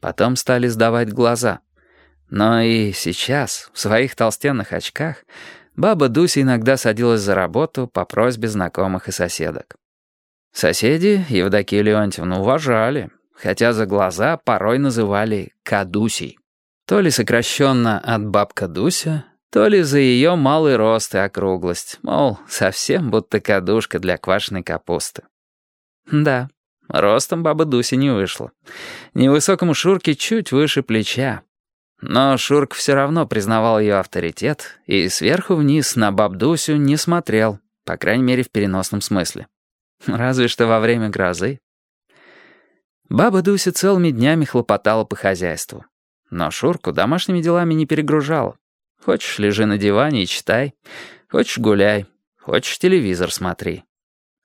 Потом стали сдавать глаза. Но и сейчас, в своих толстенных очках, баба Дуся иногда садилась за работу по просьбе знакомых и соседок. Соседи Евдокию Леонтьевну уважали, хотя за глаза порой называли «кадусей». То ли сокращенно от «бабка Дуся», то ли за ее малый рост и округлость, мол, совсем будто кадушка для квашеной капусты. Да, ростом баба Дуся не вышла. Невысокому Шурке чуть выше плеча. Но Шурк все равно признавал ее авторитет и сверху вниз на баб Дусю не смотрел, по крайней мере в переносном смысле. Разве что во время грозы. Баба Дуся целыми днями хлопотала по хозяйству. Но Шурку домашними делами не перегружала. Хочешь, лежи на диване и читай. Хочешь, гуляй. Хочешь, телевизор смотри.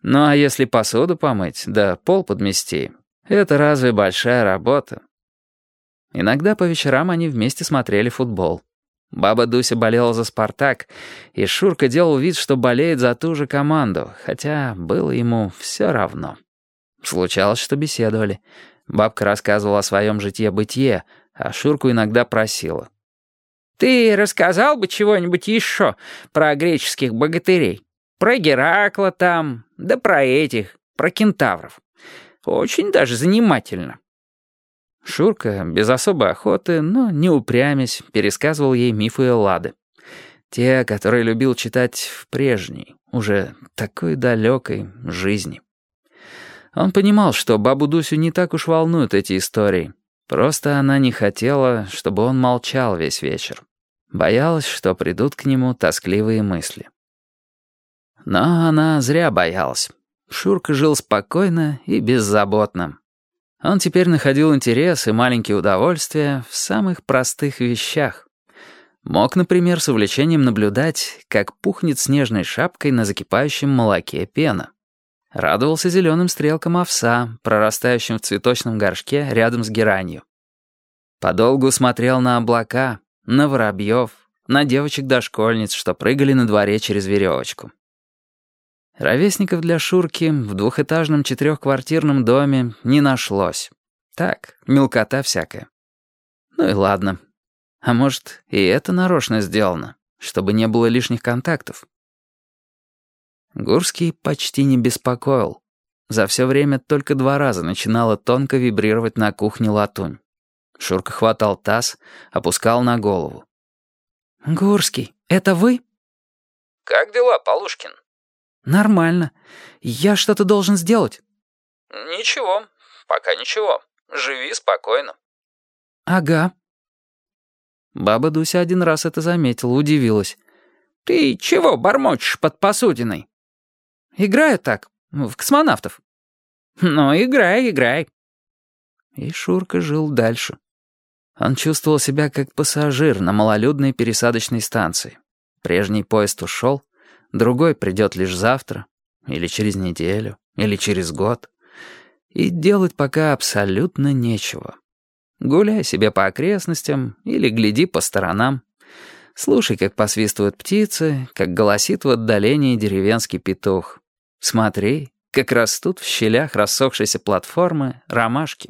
Ну а если посуду помыть, да пол подмести, это разве большая работа? Иногда по вечерам они вместе смотрели футбол. Баба Дуся болела за «Спартак», и Шурка делал вид, что болеет за ту же команду, хотя было ему все равно. Случалось, что беседовали. Бабка рассказывала о своем житье-бытие, а Шурку иногда просила. «Ты рассказал бы чего-нибудь еще про греческих богатырей? Про Геракла там, да про этих, про кентавров. Очень даже занимательно». Шурка, без особой охоты, но не упрямясь, пересказывал ей мифы Эллады. Те, которые любил читать в прежней, уже такой далекой жизни. Он понимал, что бабу Дусю не так уж волнуют эти истории. Просто она не хотела, чтобы он молчал весь вечер. Боялась, что придут к нему тоскливые мысли. Но она зря боялась. Шурка жил спокойно и беззаботно. Он теперь находил интерес и маленькие удовольствия в самых простых вещах. Мог, например, с увлечением наблюдать, как пухнет снежной шапкой на закипающем молоке пена. Радовался зеленым стрелкам овса, прорастающим в цветочном горшке рядом с геранью. Подолгу смотрел на облака, на воробьев, на девочек-дошкольниц, что прыгали на дворе через веревочку. Ровесников для Шурки в двухэтажном четырехквартирном доме не нашлось. Так, мелкота всякая. Ну и ладно. А может, и это нарочно сделано, чтобы не было лишних контактов. Гурский почти не беспокоил. За все время только два раза начинала тонко вибрировать на кухне латунь. Шурка хватал таз, опускал на голову. «Гурский, это вы?» «Как дела, Полушкин?» «Нормально. Я что-то должен сделать». «Ничего, пока ничего. Живи спокойно». «Ага». Баба Дуся один раз это заметила, удивилась. «Ты чего бормочешь под посудиной?» «Играю так, в космонавтов». «Ну, играй, играй». И Шурка жил дальше. Он чувствовал себя как пассажир на малолюдной пересадочной станции. Прежний поезд ушел, другой придет лишь завтра, или через неделю, или через год. И делать пока абсолютно нечего. Гуляй себе по окрестностям или гляди по сторонам. Слушай, как посвистывают птицы, как голосит в отдалении деревенский петух. Смотри, как растут в щелях рассохшейся платформы ромашки.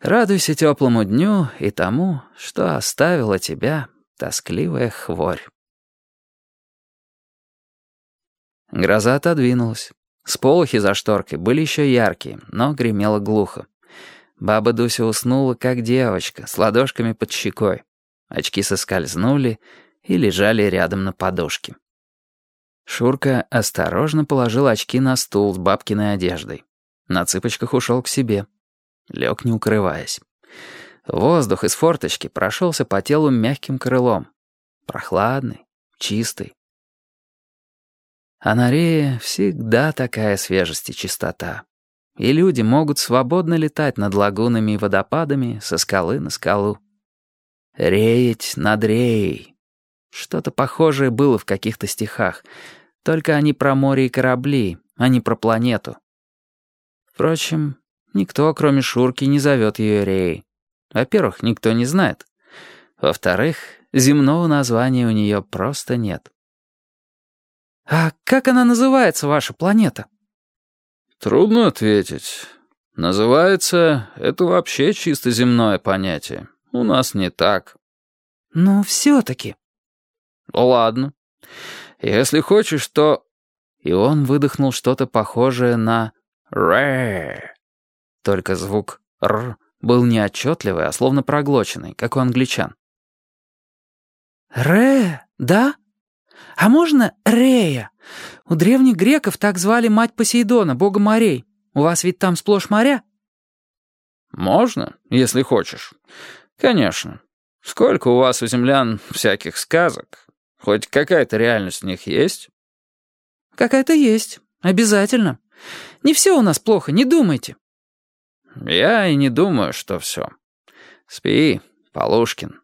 Радуйся теплому дню и тому, что оставила тебя тоскливая хворь. Гроза отодвинулась. Сполохи за шторкой были еще яркие, но гремело глухо. Баба Дуся уснула, как девочка, с ладошками под щекой. Очки соскользнули и лежали рядом на подушке. Шурка осторожно положил очки на стул с бабкиной одеждой. На цыпочках ушел к себе. Лег, не укрываясь. Воздух из форточки прошелся по телу мягким крылом. Прохладный, чистый. А на рее всегда такая свежесть и чистота. И люди могут свободно летать над лагунами и водопадами со скалы на скалу. Реять над реей. Что-то похожее было в каких-то стихах. Только они про море и корабли, а не про планету. Впрочем, Никто, кроме Шурки, не зовет ее Реей. Во-первых, никто не знает. Во-вторых, земного названия у нее просто нет. «А как она называется, ваша планета?» «Трудно ответить. Называется, это вообще чисто земное понятие. У нас не так. Но все-таки. Ладно. Если хочешь, то... И он выдохнул что-то похожее на «ре». Только звук «р» был не отчетливый, а словно проглоченный, как у англичан. «Ре, да? А можно Рея? У древних греков так звали мать Посейдона, бога морей. У вас ведь там сплошь моря?» «Можно, если хочешь. Конечно. Сколько у вас, у землян, всяких сказок? Хоть какая-то реальность в них есть?» «Какая-то есть. Обязательно. Не все у нас плохо, не думайте». «Я и не думаю, что все. Спи, Полушкин».